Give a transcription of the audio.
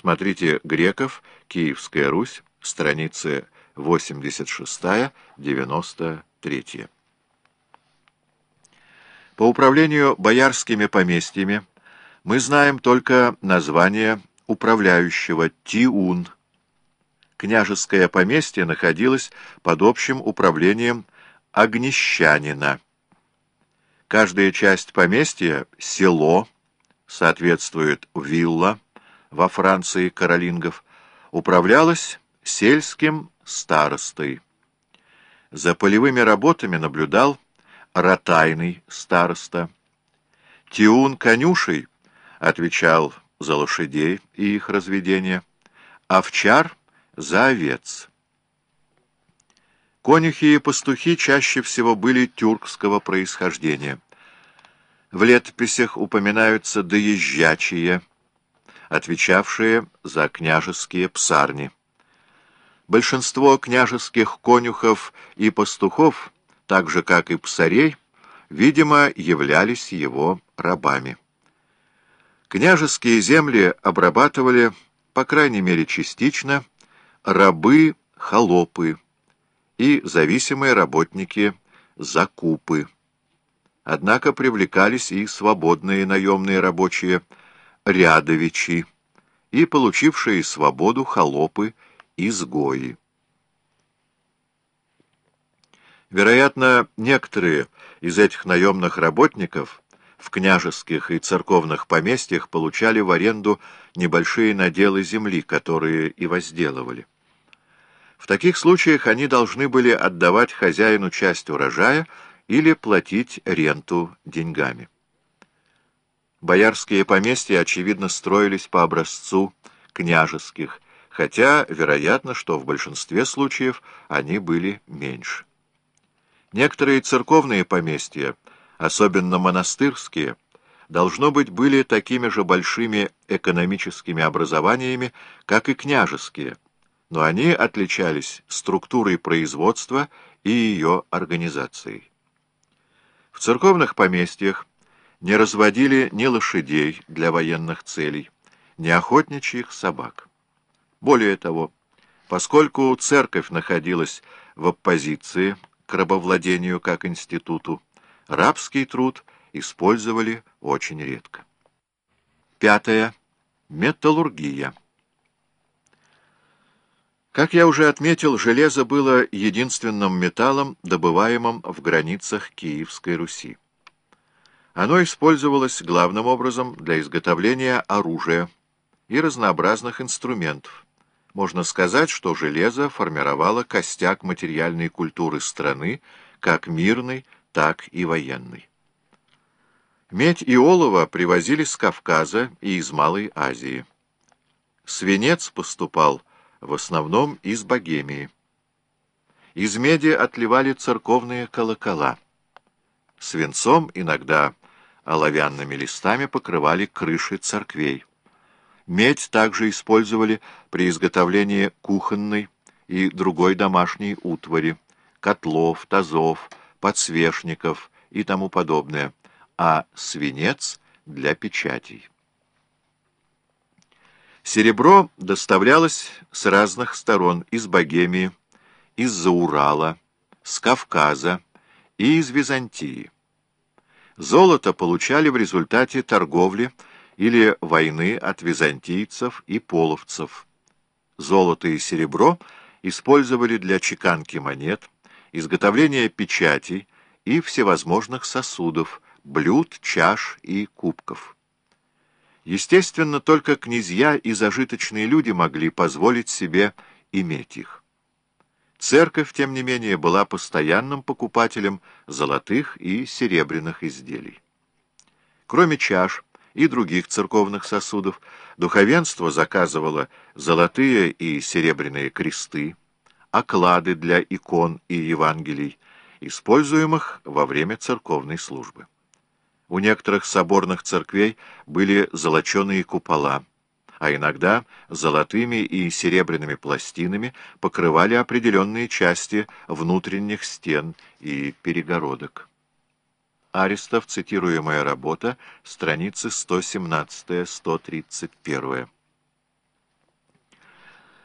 Смотрите «Греков. Киевская Русь», страницы 86-93. По управлению боярскими поместьями мы знаем только название управляющего Тиун. Княжеское поместье находилось под общим управлением Огнещанина. Каждая часть поместья — село, соответствует вилла, во Франции каролингов, управлялась сельским старостой. За полевыми работами наблюдал ротайный староста. Тиун конюшей отвечал за лошадей и их разведение, овчар — за овец. Конюхи и пастухи чаще всего были тюркского происхождения. В летописях упоминаются доезжачие, отвечавшие за княжеские псарни. Большинство княжеских конюхов и пастухов, так же как и псарей, видимо, являлись его рабами. Княжеские земли обрабатывали, по крайней мере частично, рабы-холопы и зависимые работники закупы. Однако привлекались и свободные наемные рабочие рядовичи и получившие свободу холопы-изгои. Вероятно, некоторые из этих наемных работников в княжеских и церковных поместьях получали в аренду небольшие наделы земли, которые и возделывали. В таких случаях они должны были отдавать хозяину часть урожая или платить ренту деньгами. Боярские поместья, очевидно, строились по образцу княжеских, хотя, вероятно, что в большинстве случаев они были меньше. Некоторые церковные поместья особенно монастырские, должно быть, были такими же большими экономическими образованиями, как и княжеские, но они отличались структурой производства и ее организацией. В церковных поместьях не разводили ни лошадей для военных целей, ни охотничьих собак. Более того, поскольку церковь находилась в оппозиции к рабовладению как институту, Рабский труд использовали очень редко. Пятое. Металлургия. Как я уже отметил, железо было единственным металлом, добываемым в границах Киевской Руси. Оно использовалось главным образом для изготовления оружия и разнообразных инструментов. Можно сказать, что железо формировало костяк материальной культуры страны, как мирной, так и военной. Медь и олово привозили с Кавказа и из Малой Азии. Свинец поступал в основном из Богемии. Из меди отливали церковные колокола. Свинцом, иногда оловянными листами, покрывали крыши церквей. Медь также использовали при изготовлении кухонной и другой домашней утвари, котлов, тазов, подсвечников и тому подобное, а свинец для печатей. Серебро доставлялось с разных сторон, из Богемии, из-за Урала, с Кавказа и из Византии. Золото получали в результате торговли или войны от византийцев и половцев. Золото и серебро использовали для чеканки монет, изготовления печатей и всевозможных сосудов, блюд, чаш и кубков. Естественно, только князья и зажиточные люди могли позволить себе иметь их. Церковь, тем не менее, была постоянным покупателем золотых и серебряных изделий. Кроме чаш и других церковных сосудов, духовенство заказывало золотые и серебряные кресты, оклады для икон и Евангелий, используемых во время церковной службы. У некоторых соборных церквей были золоченые купола, а иногда золотыми и серебряными пластинами покрывали определенные части внутренних стен и перегородок. Аристов, цитируемая работа, страницы 117-131.